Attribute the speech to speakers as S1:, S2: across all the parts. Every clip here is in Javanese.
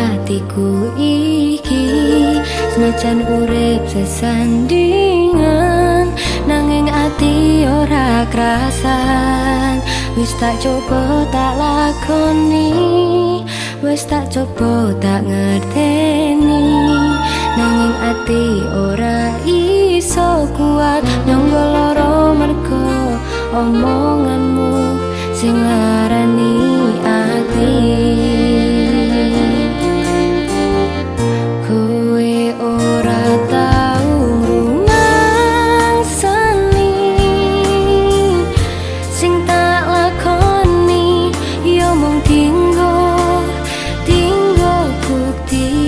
S1: atiku iki. Senajan urip sesandingan nanging ati ora krasan wis tak coba tak lakoni. Wis tak coba tak ngerteni. Nanging ati ora iso kuat. Nyonggo loro mergo omonganmu sing ti.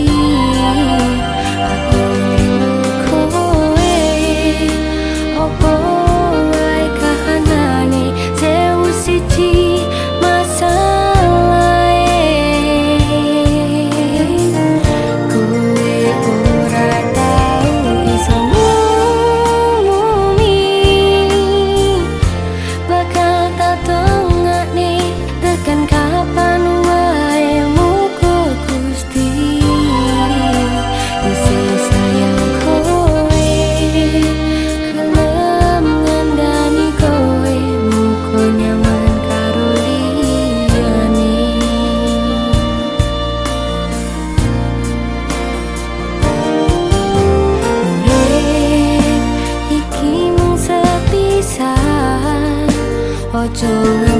S1: still